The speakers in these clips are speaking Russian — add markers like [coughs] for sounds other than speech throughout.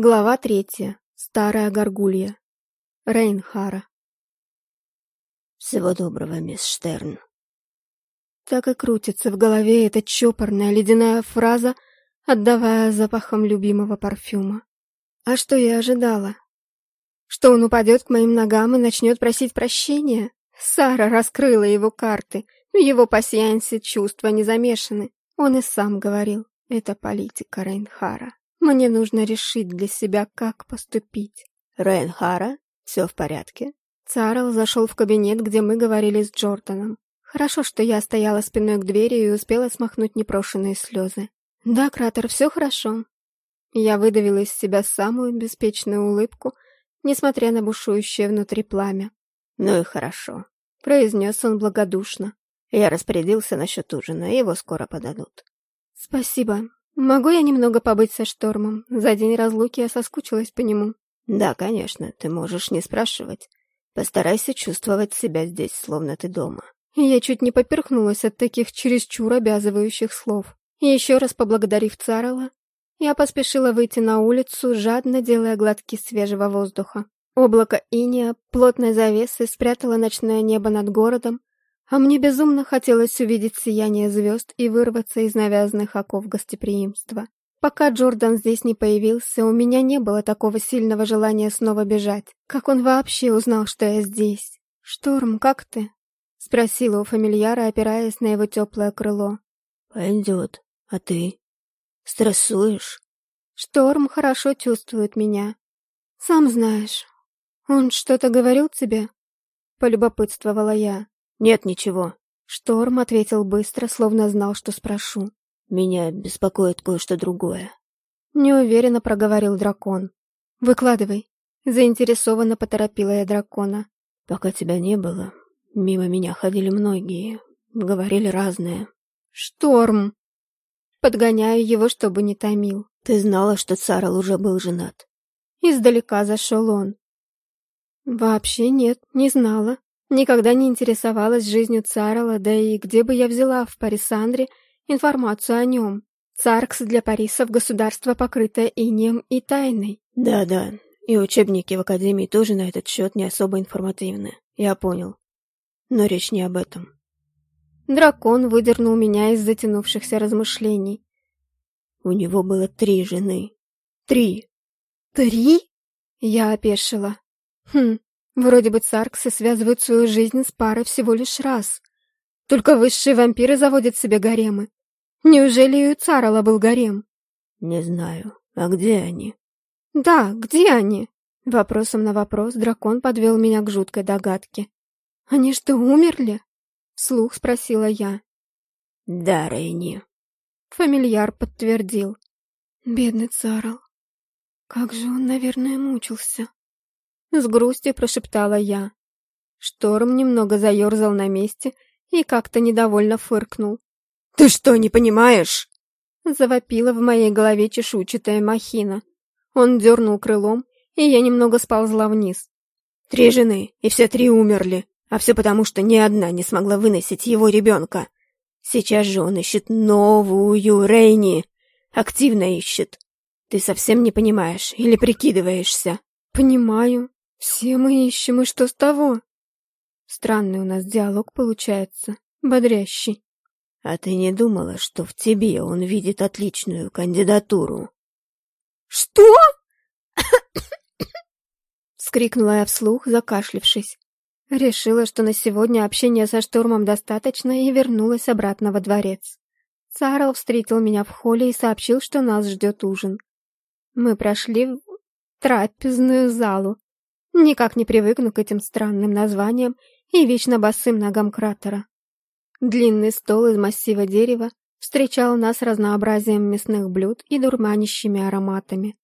Глава третья. Старая горгулья. Рейнхара. «Всего доброго, мисс Штерн». Так и крутится в голове эта чопорная ледяная фраза, отдавая запахом любимого парфюма. А что я ожидала? Что он упадет к моим ногам и начнет просить прощения? Сара раскрыла его карты. В его пасьянсе чувства не замешаны. Он и сам говорил, это политика Рейнхара. Мне нужно решить для себя, как поступить. Рейнхара, все в порядке? Царл зашел в кабинет, где мы говорили с Джорданом. Хорошо, что я стояла спиной к двери и успела смахнуть непрошенные слезы. Да, Кратер, все хорошо. Я выдавила из себя самую беспечную улыбку, несмотря на бушующее внутри пламя. «Ну и хорошо», — произнес он благодушно. «Я распорядился насчет ужина, его скоро подадут». «Спасибо. Могу я немного побыть со Штормом? За день разлуки я соскучилась по нему». «Да, конечно, ты можешь не спрашивать. Постарайся чувствовать себя здесь, словно ты дома». Я чуть не поперхнулась от таких чересчур обязывающих слов. Еще раз поблагодарив Царова, я поспешила выйти на улицу, жадно делая глотки свежего воздуха. Облако иния плотной завесой спрятало ночное небо над городом, а мне безумно хотелось увидеть сияние звезд и вырваться из навязанных оков гостеприимства. Пока Джордан здесь не появился, у меня не было такого сильного желания снова бежать. Как он вообще узнал, что я здесь? «Шторм, как ты?» — спросила у фамильяра, опираясь на его теплое крыло. «Пойдет. А ты? Стрессуешь?» «Шторм хорошо чувствует меня. Сам знаешь, «Он что-то говорил тебе?» — полюбопытствовала я. «Нет, ничего». Шторм ответил быстро, словно знал, что спрошу. «Меня беспокоит кое-что другое». Неуверенно проговорил дракон. «Выкладывай». Заинтересованно поторопила я дракона. «Пока тебя не было, мимо меня ходили многие, говорили разное». «Шторм!» Подгоняю его, чтобы не томил. «Ты знала, что Царл уже был женат?» Издалека зашел он. Вообще нет, не знала. Никогда не интересовалась жизнью Царла, да и где бы я взяла в Парисандре информацию о нем. Царкс для Парисов государство, покрытое инеем и тайной. Да-да, и учебники в Академии тоже на этот счет не особо информативны. Я понял. Но речь не об этом. Дракон выдернул меня из затянувшихся размышлений. У него было три жены. Три. Три? Я опешила. Хм, вроде бы царксы связывают свою жизнь с парой всего лишь раз. Только высшие вампиры заводят себе гаремы. Неужели и у Царала был гарем? Не знаю. А где они? Да, где они? Вопросом на вопрос дракон подвел меня к жуткой догадке. Они что, умерли? Вслух спросила я. Да, Рейни. Фамильяр подтвердил. Бедный Царал. Как же он, наверное, мучился. С грустью прошептала я. Шторм немного заерзал на месте и как-то недовольно фыркнул. «Ты что, не понимаешь?» Завопила в моей голове чешуйчатая махина. Он дернул крылом, и я немного сползла вниз. «Три жены, и все три умерли, а все потому, что ни одна не смогла выносить его ребенка. Сейчас же он ищет новую Рейни. Активно ищет. Ты совсем не понимаешь или прикидываешься?» «Понимаю», «Все мы ищем, и что с того?» Странный у нас диалог получается, бодрящий. «А ты не думала, что в тебе он видит отличную кандидатуру?» «Что?» [coughs] Вскрикнула я вслух, закашлившись. Решила, что на сегодня общения со штурмом достаточно, и вернулась обратно во дворец. Царл встретил меня в холле и сообщил, что нас ждет ужин. Мы прошли в трапезную залу, Никак не привыкну к этим странным названиям и вечно босым ногам кратера. Длинный стол из массива дерева встречал нас разнообразием мясных блюд и дурманящими ароматами.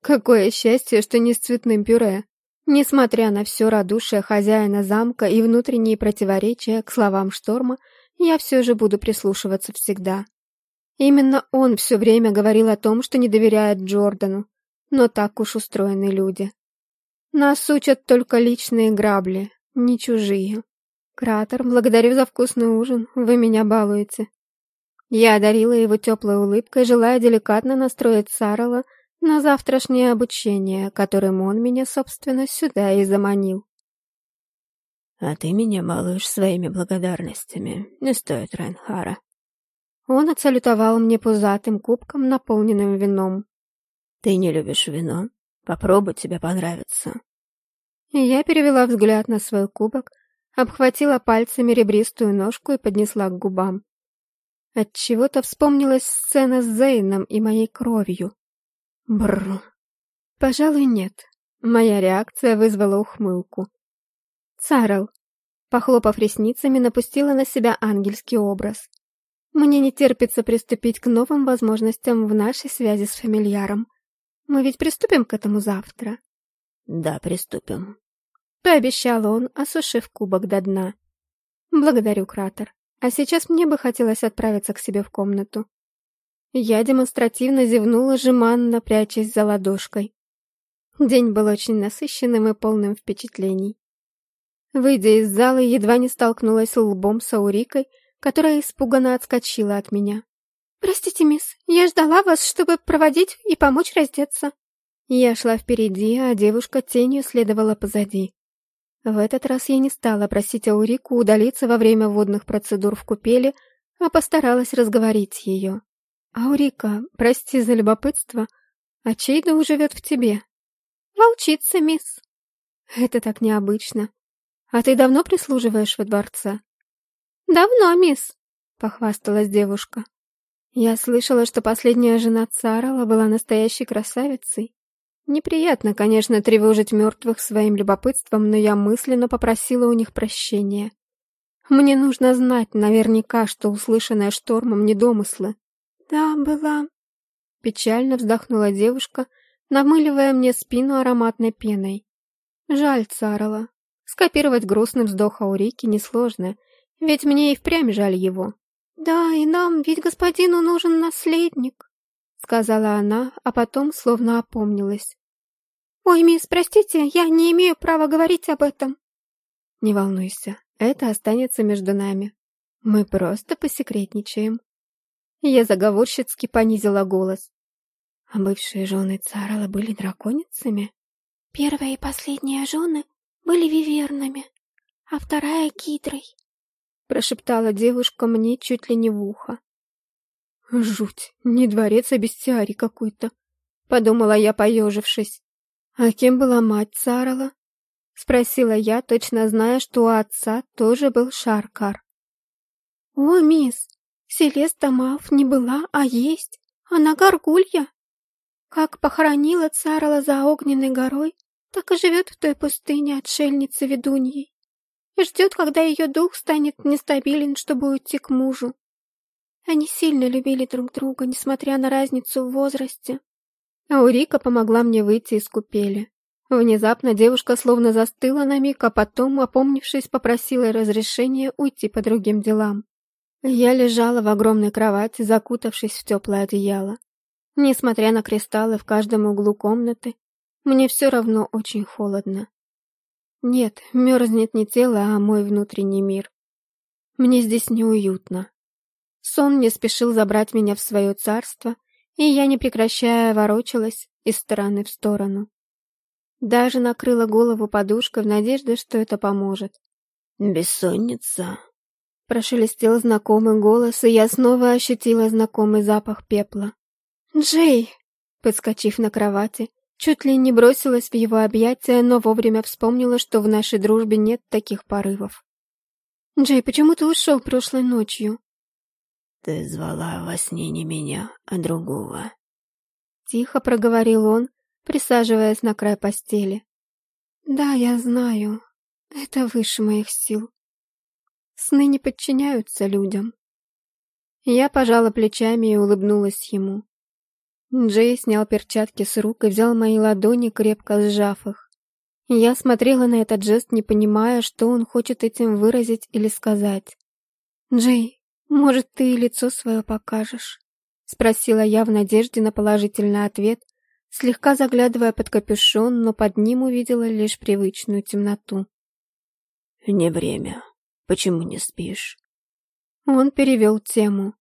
Какое счастье, что не с цветным пюре! Несмотря на все радушие хозяина замка и внутренние противоречия к словам шторма, я все же буду прислушиваться всегда. Именно он все время говорил о том, что не доверяет Джордану, но так уж устроены люди. Нас учат только личные грабли, не чужие. Кратер, благодарю за вкусный ужин, вы меня балуете. Я одарила его теплой улыбкой, желая деликатно настроить Сарала На завтрашнее обучение, которым он меня, собственно, сюда и заманил. А ты меня балуешь своими благодарностями. Не стоит Райнхара. Он отсалютовал мне пузатым кубком, наполненным вином. Ты не любишь вино? Попробуй, тебе понравится. Я перевела взгляд на свой кубок, обхватила пальцами ребристую ножку и поднесла к губам. Отчего-то вспомнилась сцена с Зейном и моей кровью. Бррр. Пожалуй, нет. Моя реакция вызвала ухмылку. Царл, похлопав ресницами, напустила на себя ангельский образ. Мне не терпится приступить к новым возможностям в нашей связи с фамильяром. Мы ведь приступим к этому завтра. Да, приступим. Пообещал он, осушив кубок до дна. Благодарю, Кратер. А сейчас мне бы хотелось отправиться к себе в комнату. Я демонстративно зевнула, жеманно прячась за ладошкой. День был очень насыщенным и полным впечатлений. Выйдя из зала, едва не столкнулась лбом с Аурикой, которая испуганно отскочила от меня. «Простите, мисс, я ждала вас, чтобы проводить и помочь раздеться». Я шла впереди, а девушка тенью следовала позади. В этот раз я не стала просить Аурику удалиться во время водных процедур в купели, а постаралась разговорить ее. «Аурика, прости за любопытство, а чей дом живет в тебе?» «Волчица, мисс». «Это так необычно. А ты давно прислуживаешь во дворце?» «Давно, мисс», — похвасталась девушка. «Я слышала, что последняя жена Царала была настоящей красавицей. Неприятно, конечно, тревожить мертвых своим любопытством, но я мысленно попросила у них прощения. Мне нужно знать наверняка, что услышанное штормом не домыслы. Да, была. Печально вздохнула девушка, намыливая мне спину ароматной пеной. Жаль Царала. Скопировать грустный вздох Аурики несложно, ведь мне и впрямь жаль его. Да, и нам, ведь господину нужен наследник сказала она, а потом словно опомнилась. «Ой, мисс, простите, я не имею права говорить об этом». «Не волнуйся, это останется между нами. Мы просто посекретничаем». Я заговорщицки понизила голос. А бывшие жены Царала были драконицами? Первая и последняя жены были вивернами, а вторая — гидрой. Прошептала девушка мне чуть ли не в ухо. Жуть, не дворец, а бестиарий какой-то, подумала я, поежившись. А кем была мать Царала? Спросила я, точно зная, что у отца тоже был Шаркар. О, мисс, Селеста Малф не была, а есть. Она горгулья. Как похоронила Царала за огненной горой, так и живет в той пустыне отшельницы ведуньей. И ждет, когда ее дух станет нестабилен, чтобы уйти к мужу. Они сильно любили друг друга, несмотря на разницу в возрасте. Аурика помогла мне выйти из купели. Внезапно девушка словно застыла на миг, а потом, опомнившись, попросила разрешения уйти по другим делам. Я лежала в огромной кровати, закутавшись в теплое одеяло. Несмотря на кристаллы в каждом углу комнаты, мне все равно очень холодно. Нет, мерзнет не тело, а мой внутренний мир. Мне здесь неуютно. Сон не спешил забрать меня в свое царство, и я, не прекращая, ворочалась из стороны в сторону. Даже накрыла голову подушкой в надежде, что это поможет. «Бессонница», — прошелестел знакомый голос, и я снова ощутила знакомый запах пепла. «Джей!» — подскочив на кровати, чуть ли не бросилась в его объятия, но вовремя вспомнила, что в нашей дружбе нет таких порывов. «Джей, почему ты ушел прошлой ночью?» «Ты звала во сне не меня, а другого». Тихо проговорил он, присаживаясь на край постели. «Да, я знаю. Это выше моих сил. Сны не подчиняются людям». Я пожала плечами и улыбнулась ему. Джей снял перчатки с рук и взял мои ладони, крепко сжав их. Я смотрела на этот жест, не понимая, что он хочет этим выразить или сказать. «Джей, «Может, ты и лицо свое покажешь?» — спросила я в надежде на положительный ответ, слегка заглядывая под капюшон, но под ним увидела лишь привычную темноту. «Не время. Почему не спишь?» Он перевел тему.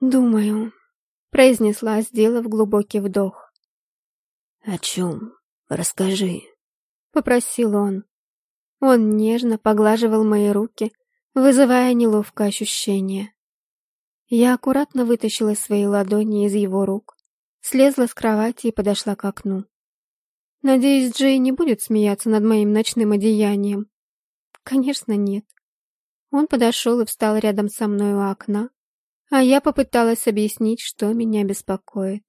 «Думаю», — произнесла, сделав глубокий вдох. «О чем? Расскажи», — попросил он. Он нежно поглаживал мои руки, вызывая неловкое ощущение. Я аккуратно вытащила свои ладони из его рук, слезла с кровати и подошла к окну. Надеюсь, Джей не будет смеяться над моим ночным одеянием. Конечно, нет. Он подошел и встал рядом со мной у окна, а я попыталась объяснить, что меня беспокоит.